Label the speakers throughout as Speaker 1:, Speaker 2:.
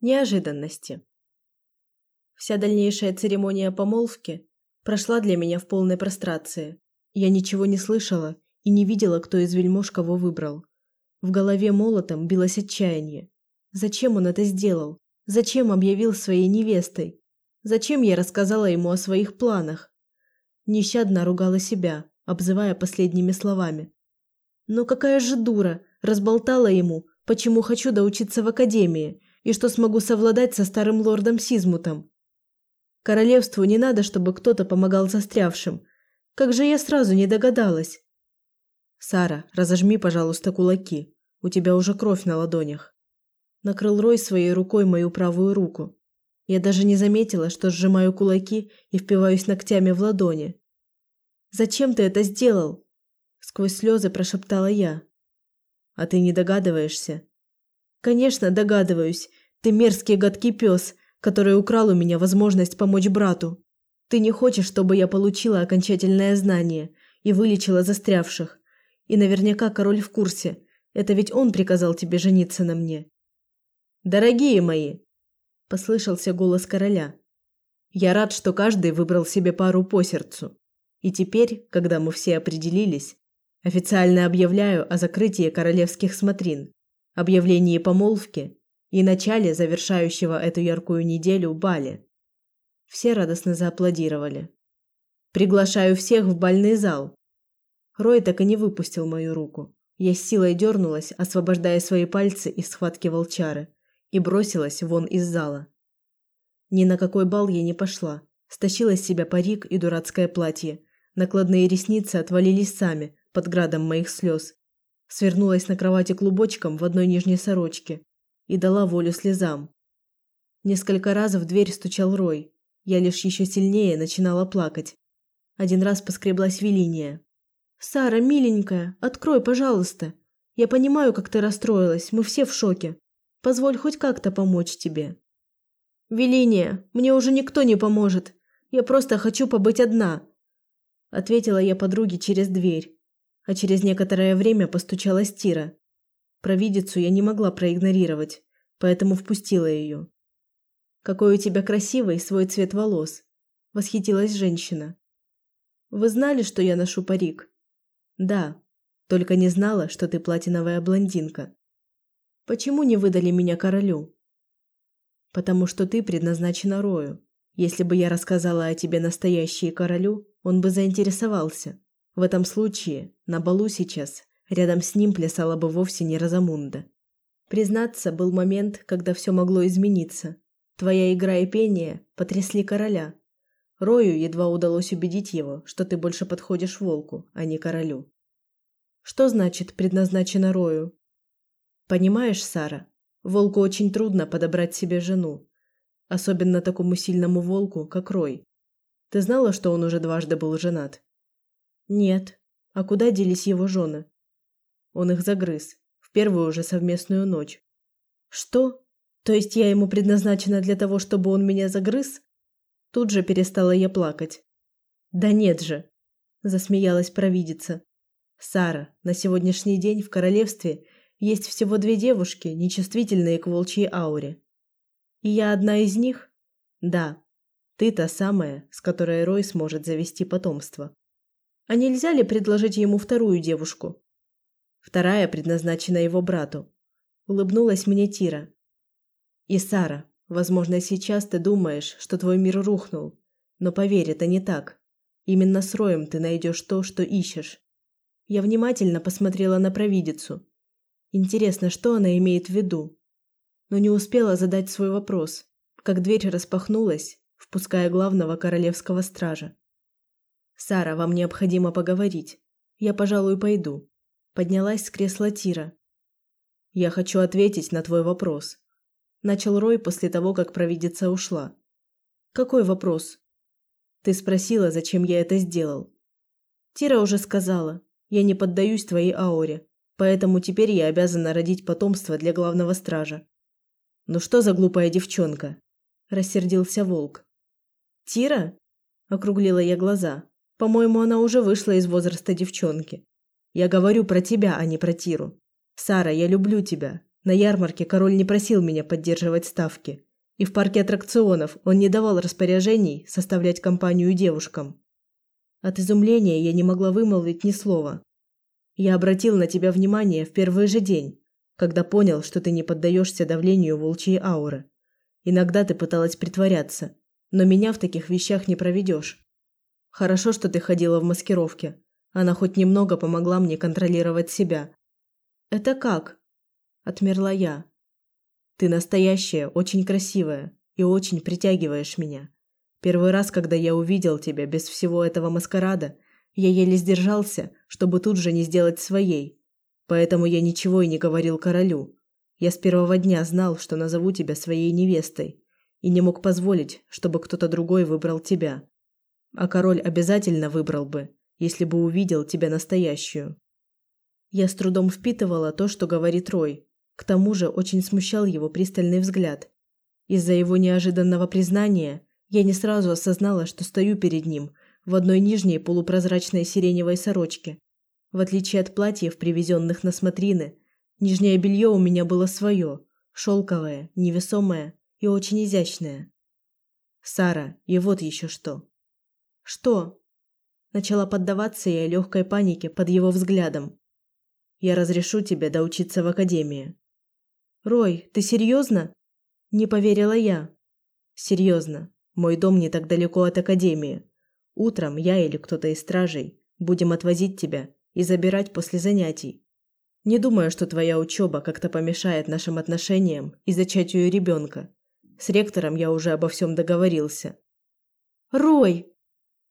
Speaker 1: Неожиданности. Вся дальнейшая церемония помолвки прошла для меня в полной прострации. Я ничего не слышала и не видела, кто из вельмож кого выбрал. В голове молотом билось отчаяние. Зачем он это сделал? Зачем объявил своей невестой? Зачем я рассказала ему о своих планах? Нещадно ругала себя, обзывая последними словами. Но какая же дура, разболтала ему, почему хочу доучиться в академии и что смогу совладать со старым лордом Сизмутом. Королевству не надо, чтобы кто-то помогал застрявшим. Как же я сразу не догадалась. Сара, разожми, пожалуйста, кулаки. У тебя уже кровь на ладонях. Накрыл Рой своей рукой мою правую руку. Я даже не заметила, что сжимаю кулаки и впиваюсь ногтями в ладони. Зачем ты это сделал? Сквозь слезы прошептала я. А ты не догадываешься? Конечно, догадываюсь. Ты мерзкий гадкий пес, который украл у меня возможность помочь брату. Ты не хочешь, чтобы я получила окончательное знание и вылечила застрявших. И наверняка король в курсе. Это ведь он приказал тебе жениться на мне. Дорогие мои, послышался голос короля. Я рад, что каждый выбрал себе пару по сердцу. И теперь, когда мы все определились, официально объявляю о закрытии королевских смотрин, объявлении помолвки и начале завершающего эту яркую неделю бале. Все радостно зааплодировали. Приглашаю всех в бальный зал. Рой так и не выпустил мою руку. Я с силой дернулась, освобождая свои пальцы из схватки волчары, и бросилась вон из зала. Ни на какой бал я не пошла. Стащила с себя парик и дурацкое платье. Накладные ресницы отвалились сами под градом моих слез. Свернулась на кровати клубочком в одной нижней сорочке и дала волю слезам. Несколько раз в дверь стучал Рой. Я лишь еще сильнее начинала плакать. Один раз поскреблась Велиния. «Сара, миленькая, открой, пожалуйста. Я понимаю, как ты расстроилась, мы все в шоке. Позволь хоть как-то помочь тебе». «Велиния, мне уже никто не поможет. Я просто хочу побыть одна», – ответила я подруге через дверь. А через некоторое время постучалась Тира. Провидицу я не могла проигнорировать, поэтому впустила ее. «Какой у тебя красивый свой цвет волос!» – восхитилась женщина. «Вы знали, что я ношу парик?» «Да, только не знала, что ты платиновая блондинка». «Почему не выдали меня королю?» «Потому что ты предназначена Рою. Если бы я рассказала о тебе настоящей королю, он бы заинтересовался. В этом случае на балу сейчас Рядом с ним плясала бы вовсе не Розамунда. Признаться, был момент, когда все могло измениться. Твоя игра и пение потрясли короля. Рою едва удалось убедить его, что ты больше подходишь волку, а не королю. Что значит предназначено Рою? Понимаешь, Сара, волку очень трудно подобрать себе жену, особенно такому сильному волку, как Рой. Ты знала, что он уже дважды был женат? Нет. А куда делись его жены? Он их загрыз. В первую уже совместную ночь. Что? То есть я ему предназначена для того, чтобы он меня загрыз? Тут же перестала я плакать. Да нет же, засмеялась провидица. Сара, на сегодняшний день в королевстве есть всего две девушки, нечувствительные к волчьей ауре. И я одна из них? Да. Ты та самая, с которой Рой сможет завести потомство. А нельзя ли предложить ему вторую девушку? Вторая предназначена его брату. Улыбнулась мне Тира. И Сара, возможно, сейчас ты думаешь, что твой мир рухнул, но поверь, это не так. Именно с Роем ты найдешь то, что ищешь. Я внимательно посмотрела на провидицу. Интересно, что она имеет в виду? Но не успела задать свой вопрос, как дверь распахнулась, впуская главного королевского стража. Сара, вам необходимо поговорить. Я, пожалуй, пойду. Поднялась с кресла Тира. «Я хочу ответить на твой вопрос», – начал Рой после того, как провидица ушла. «Какой вопрос?» «Ты спросила, зачем я это сделал». «Тира уже сказала. Я не поддаюсь твоей ауре, поэтому теперь я обязана родить потомство для главного стража». «Ну что за глупая девчонка?» – рассердился волк. «Тира?» – округлила я глаза. «По-моему, она уже вышла из возраста девчонки». Я говорю про тебя, а не про Тиру. Сара, я люблю тебя. На ярмарке король не просил меня поддерживать ставки. И в парке аттракционов он не давал распоряжений составлять компанию девушкам. От изумления я не могла вымолвить ни слова. Я обратил на тебя внимание в первый же день, когда понял, что ты не поддаешься давлению волчьей ауры. Иногда ты пыталась притворяться, но меня в таких вещах не проведешь. Хорошо, что ты ходила в маскировке. Она хоть немного помогла мне контролировать себя. Это как? Отмерла я. Ты настоящая, очень красивая и очень притягиваешь меня. Первый раз, когда я увидел тебя без всего этого маскарада, я еле сдержался, чтобы тут же не сделать своей. Поэтому я ничего и не говорил королю. Я с первого дня знал, что назову тебя своей невестой, и не мог позволить, чтобы кто-то другой выбрал тебя. А король обязательно выбрал бы, если бы увидел тебя настоящую. Я с трудом впитывала то, что говорит Рой. К тому же очень смущал его пристальный взгляд. Из-за его неожиданного признания я не сразу осознала, что стою перед ним в одной нижней полупрозрачной сиреневой сорочке. В отличие от платьев, привезенных на смотрины, нижнее белье у меня было свое, шелковое, невесомое и очень изящное. Сара, и вот еще что. Что? Начала поддаваться я легкой панике под его взглядом. Я разрешу тебе доучиться в академии. Рой, ты серьезно? Не поверила я. Серьезно. Мой дом не так далеко от академии. Утром я или кто-то из стражей будем отвозить тебя и забирать после занятий. Не думаю, что твоя учеба как-то помешает нашим отношениям и зачатию ребенка. С ректором я уже обо всем договорился. Рой!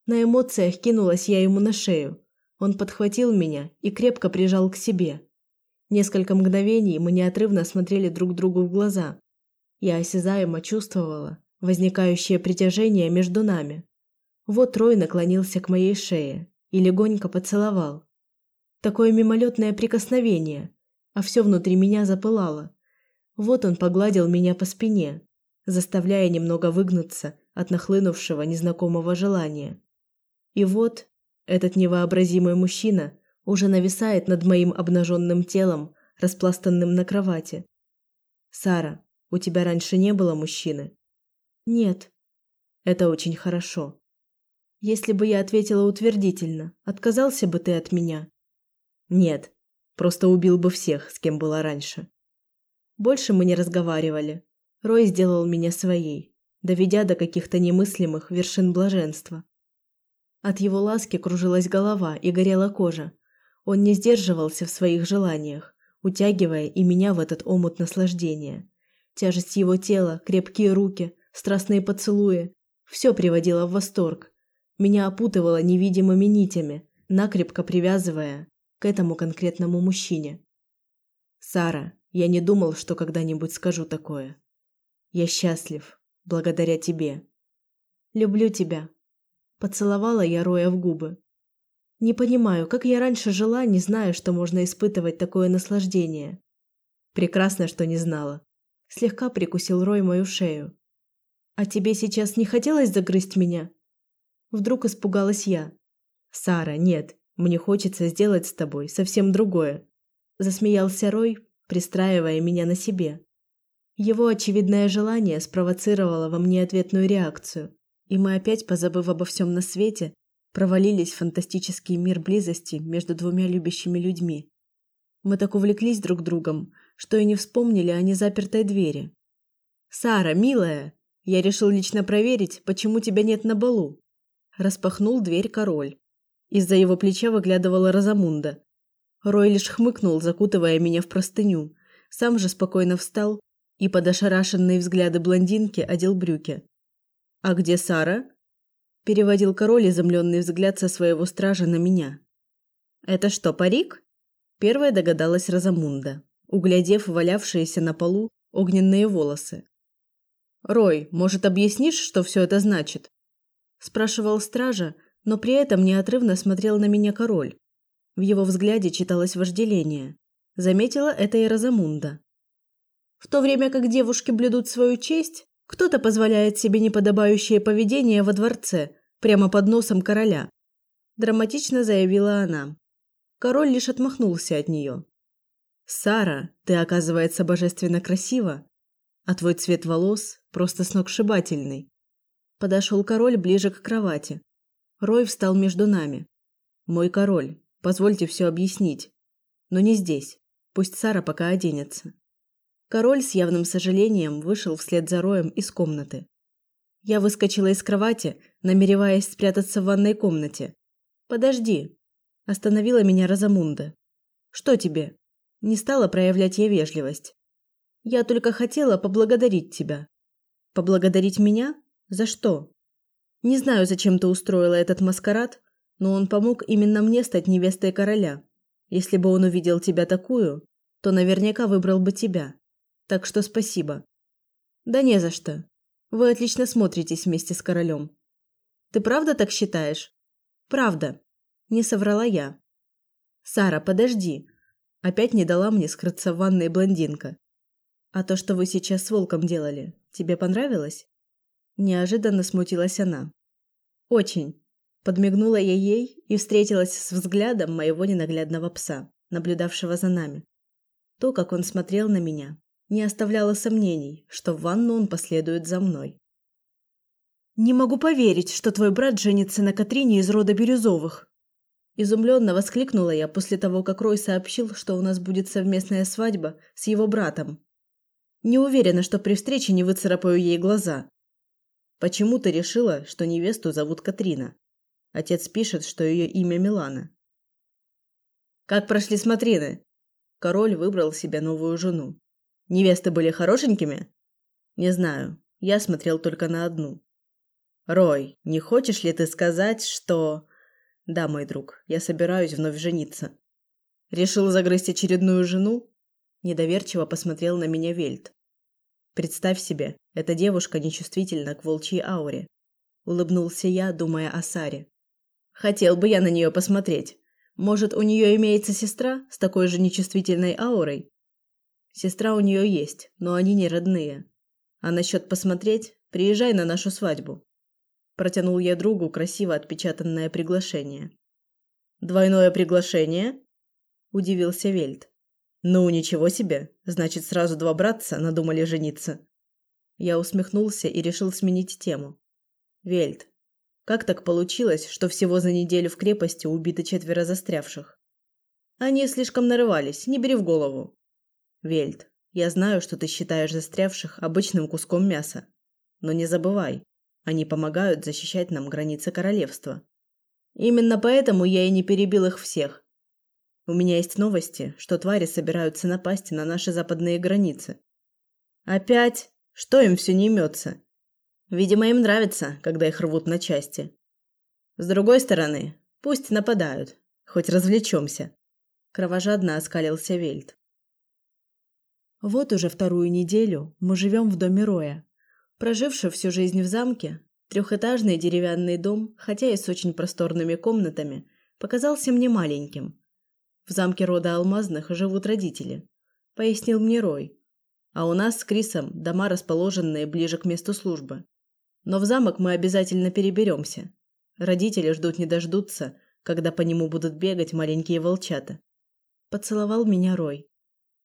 Speaker 1: На эмоциях кинулась я ему на шею. Он подхватил меня и крепко прижал к себе. Несколько мгновений мы неотрывно смотрели друг другу в глаза. Я осязаемо чувствовала, возникающее притяжение между нами. Вот Рой наклонился к моей шее и легонько поцеловал. Такое мимолетное прикосновение, а все внутри меня запылало. Вот он погладил меня по спине, заставляя немного выгнуться от нахлынувшего незнакомого желания. И вот этот невообразимый мужчина уже нависает над моим обнаженным телом, распластанным на кровати. Сара, у тебя раньше не было мужчины? Нет. Это очень хорошо. Если бы я ответила утвердительно, отказался бы ты от меня? Нет. Просто убил бы всех, с кем была раньше. Больше мы не разговаривали. Рой сделал меня своей, доведя до каких-то немыслимых вершин блаженства. От его ласки кружилась голова и горела кожа. Он не сдерживался в своих желаниях, утягивая и меня в этот омут наслаждения. Тяжесть его тела, крепкие руки, страстные поцелуи – все приводило в восторг. Меня опутывало невидимыми нитями, накрепко привязывая к этому конкретному мужчине. Сара, я не думал, что когда-нибудь скажу такое. Я счастлив, благодаря тебе. Люблю тебя. Поцеловала я Роя в губы. Не понимаю, как я раньше жила, не зная, что можно испытывать такое наслаждение. Прекрасно, что не знала. Слегка прикусил Рой мою шею. А тебе сейчас не хотелось загрызть меня? Вдруг испугалась я. Сара, нет, мне хочется сделать с тобой совсем другое. Засмеялся Рой, пристраивая меня на себе. Его очевидное желание спровоцировало во мне ответную реакцию, и мы опять, позабыв обо всем на свете, провалились в фантастический мир близости между двумя любящими людьми. Мы так увлеклись друг другом, что и не вспомнили о незапертой двери. Сара, милая, я решил лично проверить, почему тебя нет на балу. Распахнул дверь король. Из-за его плеча выглядывала Розамунда. Рой лишь хмыкнул, закутывая меня в простыню. Сам же спокойно встал и под ошарашенные взгляды блондинки одел брюки. А где Сара? переводил король изумленный взгляд со своего стража на меня. Это что, парик? Первая догадалась Розамунда, углядев валявшиеся на полу огненные волосы. Рой, может, объяснишь, что все это значит? спрашивал стража, но при этом неотрывно смотрел на меня король. В его взгляде читалось вожделение. Заметила это и Розамунда. В то время как девушки блюдут свою честь, кто-то позволяет себе неподобающее поведение во дворце, прямо под носом короля, драматично заявила она. Король лишь отмахнулся от нее. Сара, ты, оказывается, божественно красива, а твой цвет волос просто сногсшибательный. Подошел король ближе к кровати. Рой встал между нами. Мой король, позвольте все объяснить. Но не здесь. Пусть Сара пока оденется. Король с явным сожалением вышел вслед за Роем из комнаты. Я выскочила из кровати, намереваясь спрятаться в ванной комнате. Подожди, остановила меня Розамунда. Что тебе? Не стала проявлять ей вежливость. Я только хотела поблагодарить тебя. Поблагодарить меня? За что? Не знаю, зачем ты устроила этот маскарад, но он помог именно мне стать невестой короля. Если бы он увидел тебя такую, то наверняка выбрал бы тебя. Так что спасибо. Да не за что. Вы отлично смотритесь вместе с королем. Ты правда так считаешь? Правда. Не соврала я. Сара, подожди. Опять не дала мне скрыться в ванной блондинка. А то, что вы сейчас с волком делали, тебе понравилось? Неожиданно смутилась она. Очень. Подмигнула я ей и встретилась с взглядом моего ненаглядного пса, наблюдавшего за нами. То, как он смотрел на меня, не оставляло сомнений, что в ванну он последует за мной. «Не могу поверить, что твой брат женится на Катрине из рода Бирюзовых!» Изумленно воскликнула я после того, как Рой сообщил, что у нас будет совместная свадьба с его братом. Не уверена, что при встрече не выцарапаю ей глаза. Почему ты решила, что невесту зовут Катрина? Отец пишет, что ее имя Милана. Как прошли смотрины? Король выбрал себе новую жену. Невесты были хорошенькими? Не знаю. Я смотрел только на одну. Рой, не хочешь ли ты сказать, что да, мой друг, я собираюсь вновь жениться. Решил загрызть очередную жену? Недоверчиво посмотрел на меня Вельт. Представь себе, эта девушка нечувствительна к волчьей ауре. Улыбнулся я, думая о Саре. Хотел бы я на нее посмотреть. Может, у нее имеется сестра с такой же нечувствительной аурой? Сестра у нее есть, но они не родные. А насчет посмотреть, приезжай на нашу свадьбу. Протянул я другу красиво отпечатанное приглашение. «Двойное приглашение?» – удивился Вельт. «Ну, ничего себе! Значит, сразу два братца надумали жениться». Я усмехнулся и решил сменить тему. «Вельт, как так получилось, что всего за неделю в крепости убиты четверо застрявших?» «Они слишком нарывались, не бери в голову». «Вельт, я знаю, что ты считаешь застрявших обычным куском мяса. Но не забывай, они помогают защищать нам границы королевства. Именно поэтому я и не перебил их всех. У меня есть новости, что твари собираются напасть на наши западные границы. Опять? Что им все не имется? Видимо, им нравится, когда их рвут на части. С другой стороны, пусть нападают, хоть развлечемся. Кровожадно оскалился Вельт. Вот уже вторую неделю мы живем в доме Роя. Проживший всю жизнь в замке, трехэтажный деревянный дом, хотя и с очень просторными комнатами, показался мне маленьким. В замке рода Алмазных живут родители, пояснил мне Рой. А у нас с Крисом дома, расположенные ближе к месту службы. Но в замок мы обязательно переберемся. Родители ждут не дождутся, когда по нему будут бегать маленькие волчата. Поцеловал меня Рой.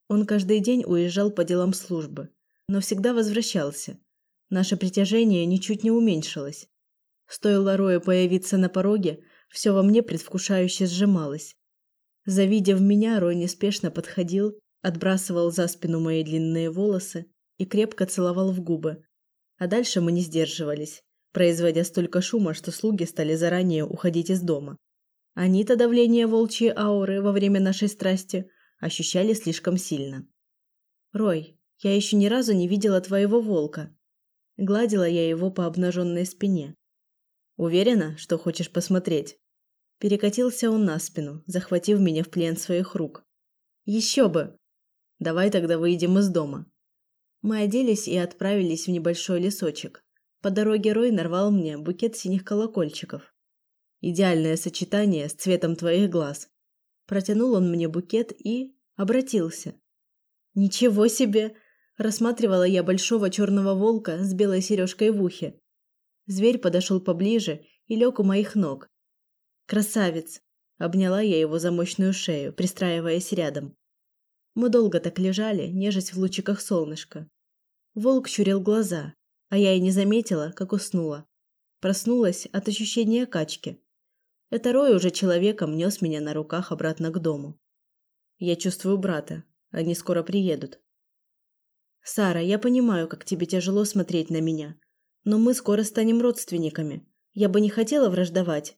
Speaker 1: Он каждый день уезжал по делам службы, но всегда возвращался – Наше притяжение ничуть не уменьшилось. Стоило Рою появиться на пороге, все во мне предвкушающе сжималось. Завидев меня, Рой неспешно подходил, отбрасывал за спину мои длинные волосы и крепко целовал в губы. А дальше мы не сдерживались, производя столько шума, что слуги стали заранее уходить из дома. Они-то давление волчьей ауры во время нашей страсти ощущали слишком сильно. «Рой, я еще ни разу не видела твоего волка», Гладила я его по обнаженной спине. Уверена, что хочешь посмотреть? Перекатился он на спину, захватив меня в плен своих рук. Еще бы! Давай тогда выйдем из дома. Мы оделись и отправились в небольшой лесочек. По дороге Рой нарвал мне букет синих колокольчиков. Идеальное сочетание с цветом твоих глаз. Протянул он мне букет и обратился. Ничего себе! Рассматривала я большого черного волка с белой сережкой в ухе. Зверь подошел поближе и лег у моих ног. «Красавец!» – обняла я его за мощную шею, пристраиваясь рядом. Мы долго так лежали, нежесть в лучиках солнышка. Волк щурил глаза, а я и не заметила, как уснула. Проснулась от ощущения качки. Это Рой уже человеком нес меня на руках обратно к дому. Я чувствую брата. Они скоро приедут. Сара, я понимаю, как тебе тяжело смотреть на меня, но мы скоро станем родственниками. Я бы не хотела враждовать.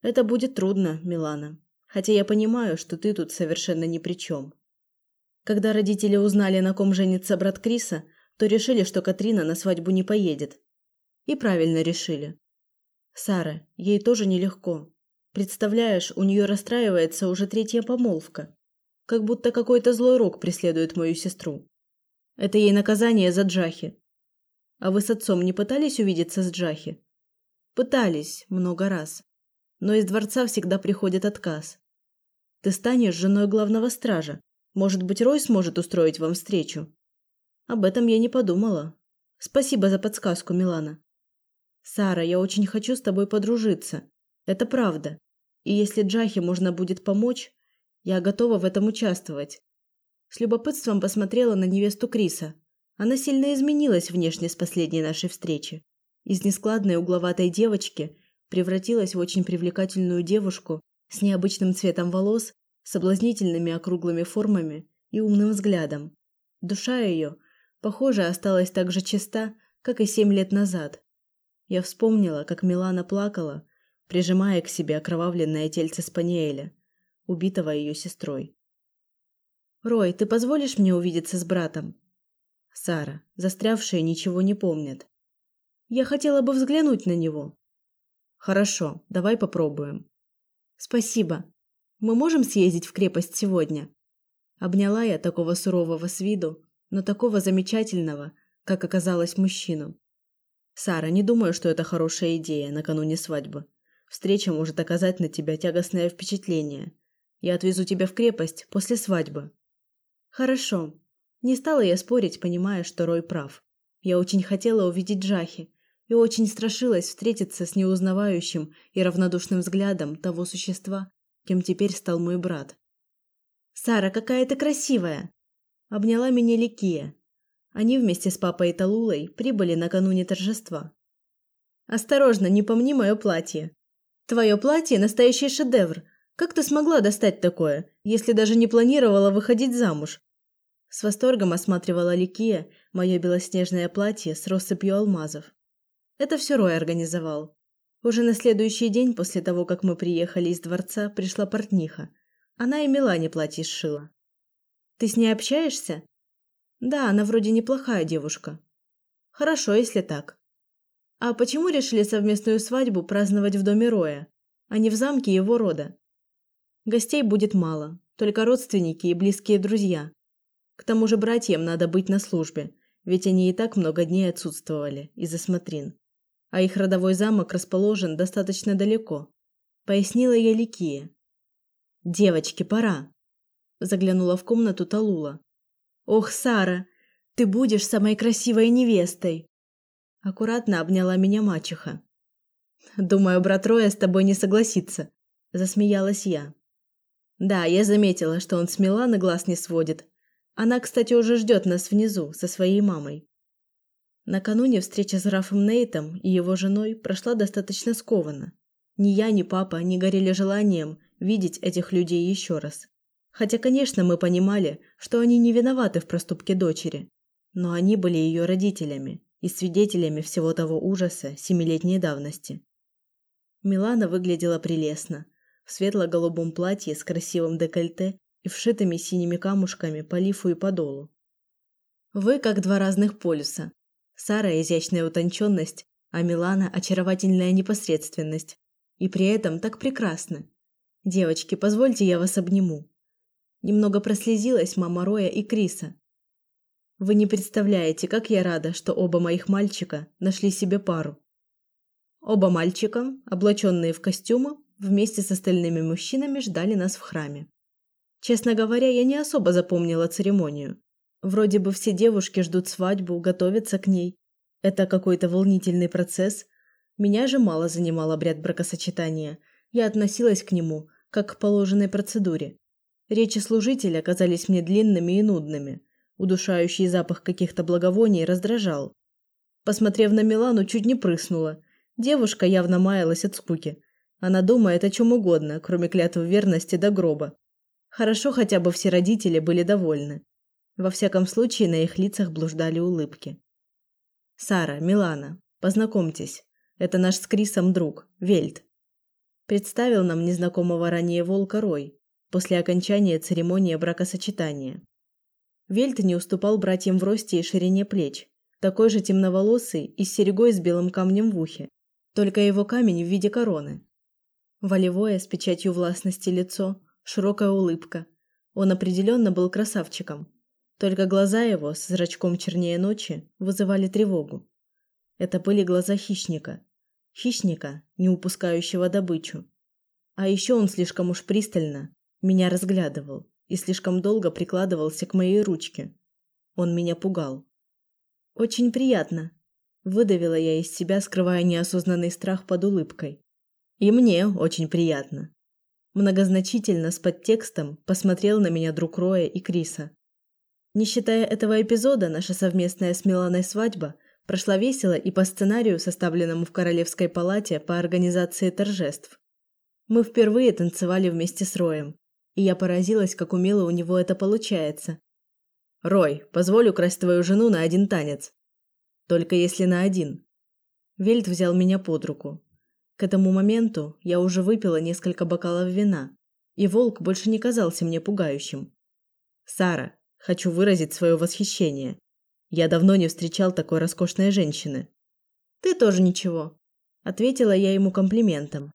Speaker 1: Это будет трудно, Милана. Хотя я понимаю, что ты тут совершенно ни при чем. Когда родители узнали, на ком женится брат Криса, то решили, что Катрина на свадьбу не поедет. И правильно решили. Сара, ей тоже нелегко. Представляешь, у нее расстраивается уже третья помолвка. Как будто какой-то злой рок преследует мою сестру. Это ей наказание за Джахи. А вы с отцом не пытались увидеться с Джахи? Пытались много раз. Но из дворца всегда приходит отказ. Ты станешь женой главного стража. Может быть, Рой сможет устроить вам встречу. Об этом я не подумала. Спасибо за подсказку, Милана. Сара, я очень хочу с тобой подружиться. Это правда. И если Джахе можно будет помочь, я готова в этом участвовать. С любопытством посмотрела на невесту Криса. Она сильно изменилась внешне с последней нашей встречи. Из нескладной угловатой девочки превратилась в очень привлекательную девушку с необычным цветом волос, соблазнительными округлыми формами и умным взглядом. Душа ее, похоже, осталась так же чиста, как и семь лет назад. Я вспомнила, как Милана плакала, прижимая к себе окровавленное тельце Спаниэля, убитого ее сестрой. «Рой, ты позволишь мне увидеться с братом?» Сара, застрявшие, ничего не помнят. «Я хотела бы взглянуть на него». «Хорошо, давай попробуем». «Спасибо. Мы можем съездить в крепость сегодня?» Обняла я такого сурового с виду, но такого замечательного, как оказалось, мужчину. Сара, не думаю, что это хорошая идея накануне свадьбы. Встреча может оказать на тебя тягостное впечатление. Я отвезу тебя в крепость после свадьбы. Хорошо. Не стала я спорить, понимая, что Рой прав. Я очень хотела увидеть Джахи и очень страшилась встретиться с неузнавающим и равнодушным взглядом того существа, кем теперь стал мой брат. Сара, какая ты красивая, обняла меня Ликия, они вместе с папой и Талулой прибыли накануне торжества. Осторожно, не помни мое платье. Твое платье настоящий шедевр. Как ты смогла достать такое, если даже не планировала выходить замуж? С восторгом осматривала Ликия мое белоснежное платье с россыпью алмазов. Это все Рой организовал. Уже на следующий день после того, как мы приехали из дворца, пришла портниха. Она и Милане платье сшила. Ты с ней общаешься? Да, она вроде неплохая девушка. Хорошо, если так. А почему решили совместную свадьбу праздновать в доме Роя, а не в замке его рода? Гостей будет мало, только родственники и близкие друзья. К тому же братьям надо быть на службе, ведь они и так много дней отсутствовали из-за смотрин. А их родовой замок расположен достаточно далеко, пояснила я Ликия. Девочки, пора. Заглянула в комнату Талула. Ох, Сара, ты будешь самой красивой невестой. Аккуратно обняла меня мачеха. Думаю, брат Роя с тобой не согласится, засмеялась я. Да, я заметила, что он с Миланы глаз не сводит. Она, кстати, уже ждет нас внизу со своей мамой. Накануне встреча с Рафом Нейтом и его женой прошла достаточно скованно. Ни я, ни папа не горели желанием видеть этих людей еще раз. Хотя, конечно, мы понимали, что они не виноваты в проступке дочери, но они были ее родителями и свидетелями всего того ужаса семилетней давности. Милана выглядела прелестно, в светло-голубом платье с красивым декольте и вшитыми синими камушками по лифу и подолу. Вы как два разных полюса. Сара изящная утонченность, а Милана очаровательная непосредственность. И при этом так прекрасно. Девочки, позвольте я вас обниму. Немного прослезилась мама Роя и Криса. Вы не представляете, как я рада, что оба моих мальчика нашли себе пару. Оба мальчика, облаченные в костюмы, вместе с остальными мужчинами ждали нас в храме. Честно говоря, я не особо запомнила церемонию. Вроде бы все девушки ждут свадьбу, готовятся к ней. Это какой-то волнительный процесс. Меня же мало занимал обряд бракосочетания. Я относилась к нему как к положенной процедуре. Речи служителя казались мне длинными и нудными. Удушающий запах каких-то благовоний раздражал. Посмотрев на Милану, чуть не прыснула. Девушка явно маялась от скуки. Она думает о чем угодно, кроме клятвы верности до гроба. Хорошо хотя бы все родители были довольны. Во всяком случае, на их лицах блуждали улыбки. Сара, Милана, познакомьтесь. Это наш с Крисом друг, Вельт. Представил нам незнакомого ранее волка Рой после окончания церемонии бракосочетания. Вельт не уступал братьям в росте и ширине плеч, такой же темноволосый и с серьгой с белым камнем в ухе, только его камень в виде короны. Волевое с печатью властности лицо, широкая улыбка. Он определенно был красавчиком. Только глаза его с зрачком чернее ночи вызывали тревогу. Это были глаза хищника. Хищника, не упускающего добычу. А еще он слишком уж пристально меня разглядывал и слишком долго прикладывался к моей ручке. Он меня пугал. Очень приятно, выдавила я из себя, скрывая неосознанный страх под улыбкой. И мне очень приятно. Многозначительно с подтекстом посмотрел на меня друг Роя и Криса. Не считая этого эпизода, наша совместная с Миланой свадьба прошла весело и по сценарию, составленному в королевской палате по организации торжеств. Мы впервые танцевали вместе с Роем, и я поразилась, как умело у него это получается. Рой, позволь украсть твою жену на один танец. Только если на один. Вельт взял меня под руку. К этому моменту я уже выпила несколько бокалов вина, и волк больше не казался мне пугающим. Сара, хочу выразить свое восхищение. Я давно не встречал такой роскошной женщины. Ты тоже ничего, ответила я ему комплиментом.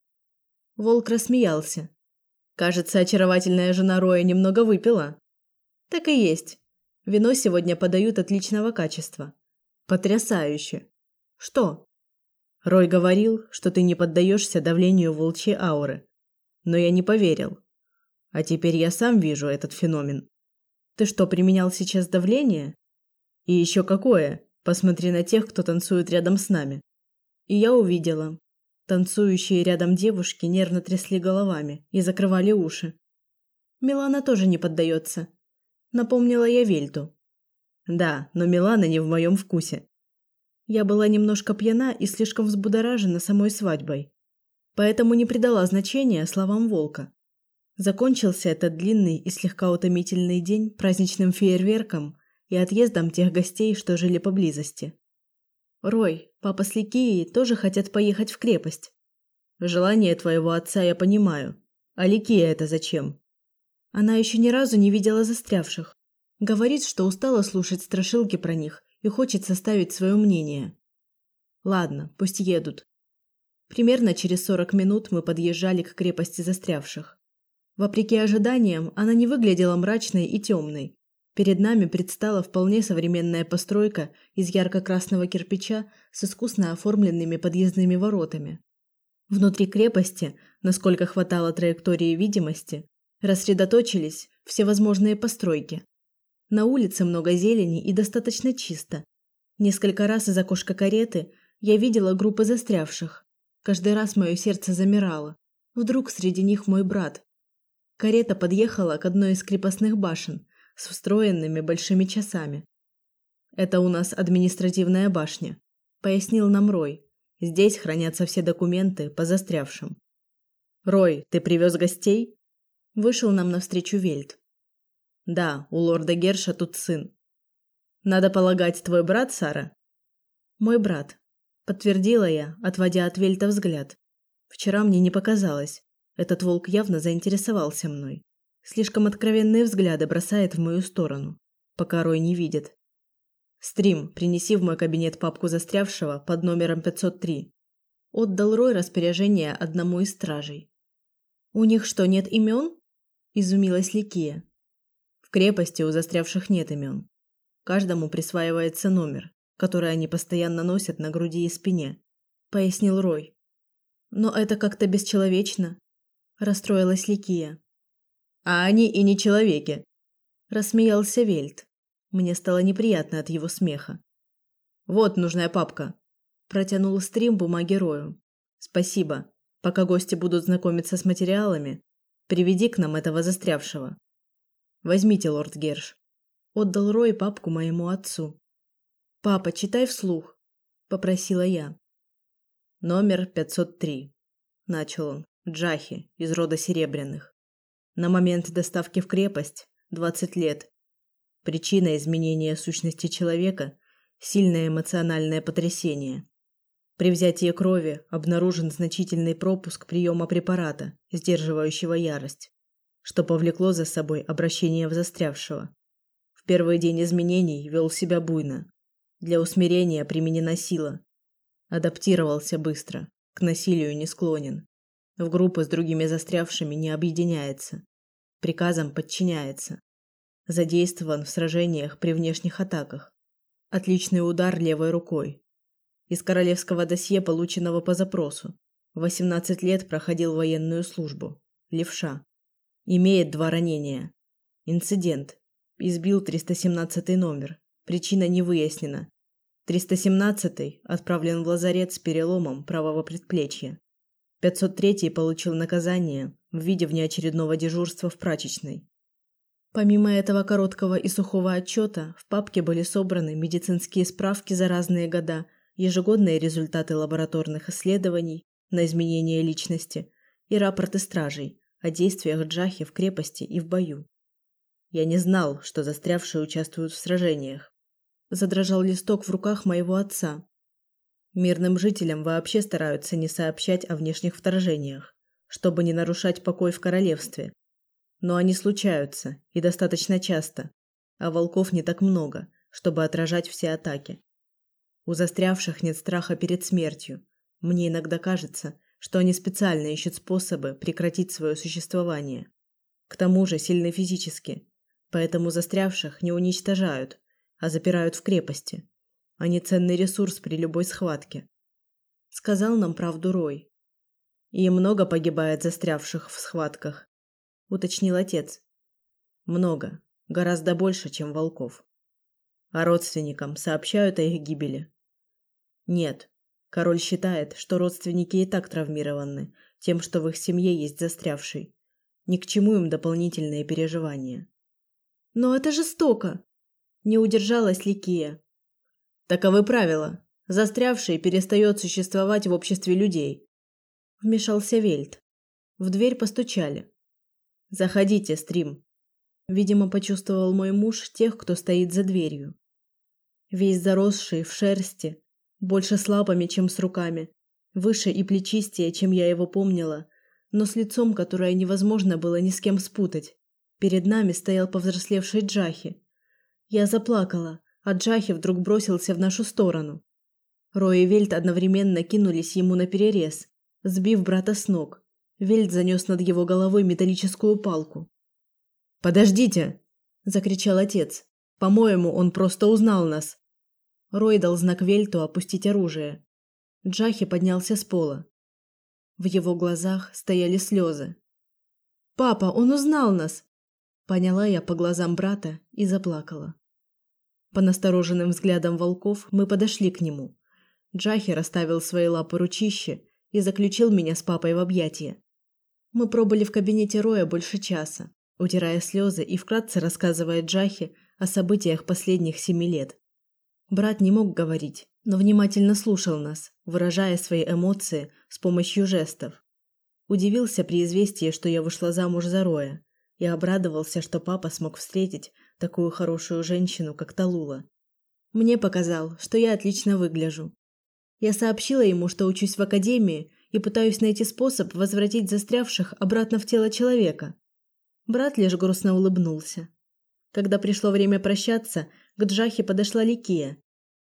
Speaker 1: Волк рассмеялся, Кажется, очаровательная жена Роя немного выпила. Так и есть. Вино сегодня подают отличного качества. Потрясающе. Что? Рой говорил, что ты не поддаешься давлению волчьей ауры. Но я не поверил. А теперь я сам вижу этот феномен. Ты что, применял сейчас давление? И еще какое? Посмотри на тех, кто танцует рядом с нами. И я увидела, Танцующие рядом девушки нервно трясли головами и закрывали уши. Милана тоже не поддается. Напомнила я Вельту. Да, но Милана не в моем вкусе. Я была немножко пьяна и слишком взбудоражена самой свадьбой. Поэтому не придала значения словам волка. Закончился этот длинный и слегка утомительный день праздничным фейерверком и отъездом тех гостей, что жили поблизости. Рой, папа с Ликией тоже хотят поехать в крепость. Желание твоего отца я понимаю. А Ликия это зачем? Она еще ни разу не видела застрявших. Говорит, что устала слушать страшилки про них и хочет составить свое мнение. Ладно, пусть едут. Примерно через 40 минут мы подъезжали к крепости застрявших. Вопреки ожиданиям, она не выглядела мрачной и темной. Перед нами предстала вполне современная постройка из ярко-красного кирпича с искусно оформленными подъездными воротами. Внутри крепости, насколько хватало траектории видимости, рассредоточились всевозможные постройки. На улице много зелени и достаточно чисто. Несколько раз из окошка кареты я видела группы застрявших. Каждый раз мое сердце замирало. Вдруг среди них мой брат. Карета подъехала к одной из крепостных башен – с встроенными большими часами. Это у нас административная башня, пояснил нам Рой. Здесь хранятся все документы по застрявшим. Рой, ты привез гостей? Вышел нам навстречу Вельт. Да, у лорда Герша тут сын. Надо полагать, твой брат, Сара? Мой брат, подтвердила я, отводя от Вельта взгляд. Вчера мне не показалось. Этот волк явно заинтересовался мной. Слишком откровенные взгляды бросает в мою сторону, пока Рой не видит. Стрим, принеси в мой кабинет папку застрявшего под номером 503. Отдал Рой распоряжение одному из стражей. У них что, нет имен? изумилась Ликия. В крепости у застрявших нет имен. Каждому присваивается номер, который они постоянно носят на груди и спине, пояснил Рой. Но это как-то бесчеловечно, расстроилась Ликия. А они и не человеки. Рассмеялся Вельт. Мне стало неприятно от его смеха. Вот нужная папка. Протянул стрим бумаги Рою. Спасибо. Пока гости будут знакомиться с материалами, приведи к нам этого застрявшего. Возьмите, лорд Герш. Отдал Рой папку моему отцу. Папа, читай вслух, попросила я. Номер 503. Начал он. Джахи из рода Серебряных. На момент доставки в крепость 20 лет. Причина изменения сущности человека сильное эмоциональное потрясение. При взятии крови обнаружен значительный пропуск приема препарата, сдерживающего ярость, что повлекло за собой обращение в застрявшего. В первый день изменений вел себя буйно. Для усмирения применена сила. Адаптировался быстро, к насилию не склонен. В группы с другими застрявшими не объединяется. Приказам подчиняется. Задействован в сражениях при внешних атаках. Отличный удар левой рукой. Из королевского досье, полученного по запросу. 18 лет проходил военную службу. Левша. Имеет два ранения. Инцидент. Избил 317 номер. Причина не выяснена. 317 отправлен в лазарет с переломом правого предплечья. 503 получил наказание в виде внеочередного дежурства в прачечной. Помимо этого короткого и сухого отчета, в папке были собраны медицинские справки за разные года, ежегодные результаты лабораторных исследований на изменение личности и рапорты стражей о действиях Джахи в крепости и в бою. Я не знал, что застрявшие участвуют в сражениях. Задрожал листок в руках моего отца. Мирным жителям вообще стараются не сообщать о внешних вторжениях, чтобы не нарушать покой в королевстве, но они случаются и достаточно часто, а волков не так много, чтобы отражать все атаки. У застрявших нет страха перед смертью. Мне иногда кажется, что они специально ищут способы прекратить свое существование. К тому же сильны физически, поэтому застрявших не уничтожают, а запирают в крепости. Они ценный ресурс при любой схватке. Сказал нам правду Рой. И много погибает застрявших в схватках уточнил отец. Много, гораздо больше, чем волков. А родственникам сообщают о их гибели? Нет. Король считает, что родственники и так травмированы тем, что в их семье есть застрявший. Ни к чему им дополнительные переживания. Но это жестоко. Не удержалась Ликия. Таковы правила. Застрявший перестает существовать в обществе людей. Вмешался Вельт. В дверь постучали. Заходите, стрим. Видимо, почувствовал мой муж тех, кто стоит за дверью. Весь заросший в шерсти, больше с лапами, чем с руками, выше и плечистее, чем я его помнила, но с лицом, которое невозможно было ни с кем спутать. Перед нами стоял повзрослевший Джахи. Я заплакала, а Джахи вдруг бросился в нашу сторону. Рой и Вельт одновременно кинулись ему на перерез, сбив брата с ног. Вельт занес над его головой металлическую палку. «Подождите!» – закричал отец. «По-моему, он просто узнал нас». Рой дал знак Вельту опустить оружие. Джахи поднялся с пола. В его глазах стояли слезы. «Папа, он узнал нас!» Поняла я по глазам брата и заплакала. По настороженным взглядам волков мы подошли к нему. Джахи расставил свои лапы ручище и заключил меня с папой в объятия. Мы пробыли в кабинете Роя больше часа, утирая слезы и вкратце рассказывая Джахе о событиях последних семи лет. Брат не мог говорить, но внимательно слушал нас, выражая свои эмоции с помощью жестов. Удивился при известии, что я вышла замуж за Роя, и обрадовался, что папа смог встретить такую хорошую женщину, как Талула. Мне показал, что я отлично выгляжу. Я сообщила ему, что учусь в академии и пытаюсь найти способ возвратить застрявших обратно в тело человека. Брат лишь грустно улыбнулся. Когда пришло время прощаться, к Джахе подошла Ликия,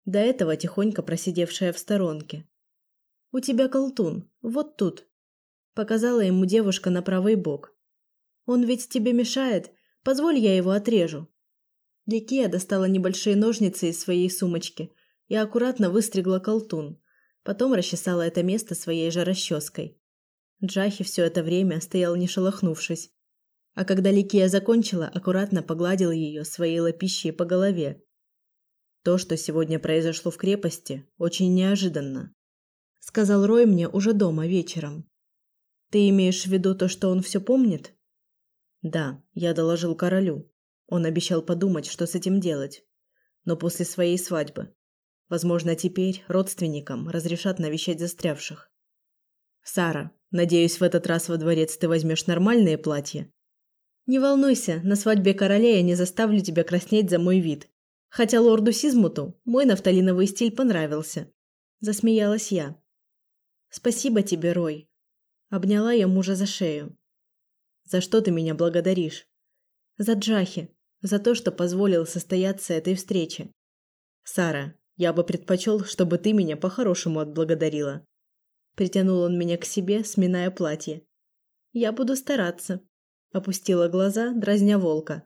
Speaker 1: до этого тихонько просидевшая в сторонке. «У тебя колтун, вот тут», – показала ему девушка на правый бок. «Он ведь тебе мешает, позволь я его отрежу». Ликия достала небольшие ножницы из своей сумочки и аккуратно выстригла колтун. Потом расчесала это место своей же расческой. Джахи все это время стоял не шелохнувшись. А когда Ликия закончила, аккуратно погладил ее своей лапищей по голове. То, что сегодня произошло в крепости, очень неожиданно, сказал Рой мне уже дома вечером. Ты имеешь в виду то, что он все помнит? Да, я доложил королю. Он обещал подумать, что с этим делать. Но после своей свадьбы. Возможно, теперь родственникам разрешат навещать застрявших. Сара, надеюсь, в этот раз во дворец ты возьмешь нормальные платья. Не волнуйся, на свадьбе короля я не заставлю тебя краснеть за мой вид. Хотя лорду Сизмуту мой нафталиновый стиль понравился. Засмеялась я. Спасибо тебе, Рой. Обняла я мужа за шею. За что ты меня благодаришь? За Джахи, за то, что позволил состояться этой встрече. Сара, я бы предпочел, чтобы ты меня по-хорошему отблагодарила. Притянул он меня к себе, сминая платье. Я буду стараться. Опустила глаза, дразня волка.